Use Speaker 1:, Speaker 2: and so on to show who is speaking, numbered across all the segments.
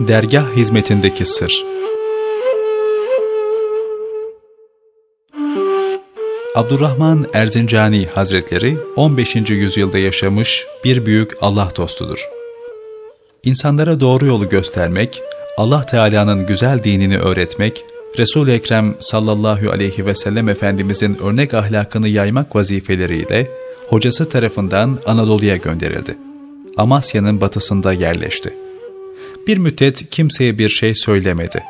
Speaker 1: Dergah hizmetindeki sır Abdurrahman Erzincani Hazretleri 15. yüzyılda yaşamış bir büyük Allah dostudur. İnsanlara doğru yolu göstermek, Allah Teala'nın güzel dinini öğretmek, Resul-i Ekrem sallallahu aleyhi ve sellem Efendimizin örnek ahlakını yaymak vazifeleriyle hocası tarafından Anadolu'ya gönderildi. Amasya'nın batısında yerleşti. Bir müddet kimseye bir şey söylemedi.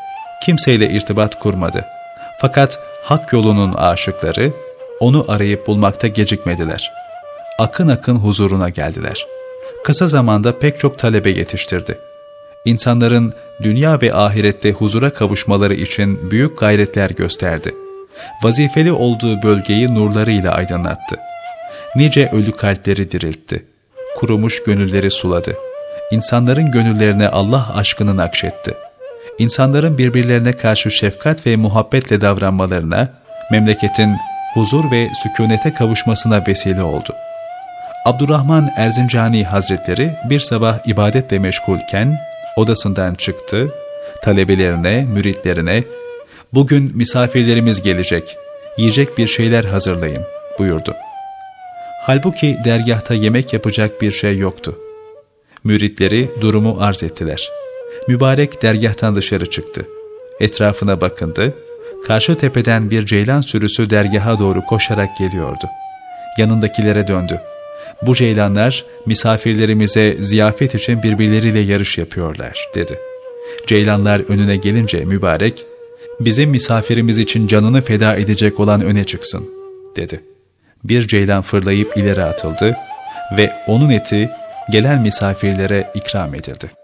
Speaker 1: Kimseyle irtibat kurmadı. Fakat hak yolunun aşıkları onu arayıp bulmakta gecikmediler. Akın akın huzuruna geldiler. Kısa zamanda pek çok talebe yetiştirdi. İnsanların dünya ve ahirette huzura kavuşmaları için büyük gayretler gösterdi. Vazifeli olduğu bölgeyi nurlarıyla aydınlattı. Nice ölü kalpleri diriltti. Kurumuş gönülleri suladı. İnsanların gönüllerine Allah aşkını nakşetti. İnsanların birbirlerine karşı şefkat ve muhabbetle davranmalarına, memleketin huzur ve sükunete kavuşmasına vesile oldu. Abdurrahman Erzincani Hazretleri bir sabah ibadetle meşgulken odasından çıktı, talebelerine, müritlerine ''Bugün misafirlerimiz gelecek, yiyecek bir şeyler hazırlayın.'' buyurdu. Halbuki dergahta yemek yapacak bir şey yoktu. Müritleri durumu arz ettiler. Mübarek dergahtan dışarı çıktı. Etrafına bakındı, karşı tepeden bir ceylan sürüsü dergaha doğru koşarak geliyordu. Yanındakilere döndü. Bu ceylanlar misafirlerimize ziyafet için birbirleriyle yarış yapıyorlar dedi. Ceylanlar önüne gelince mübarek, bizim misafirimiz için canını feda edecek olan öne çıksın dedi. Bir ceylan fırlayıp ileri atıldı ve onun eti gelen misafirlere ikram edildi.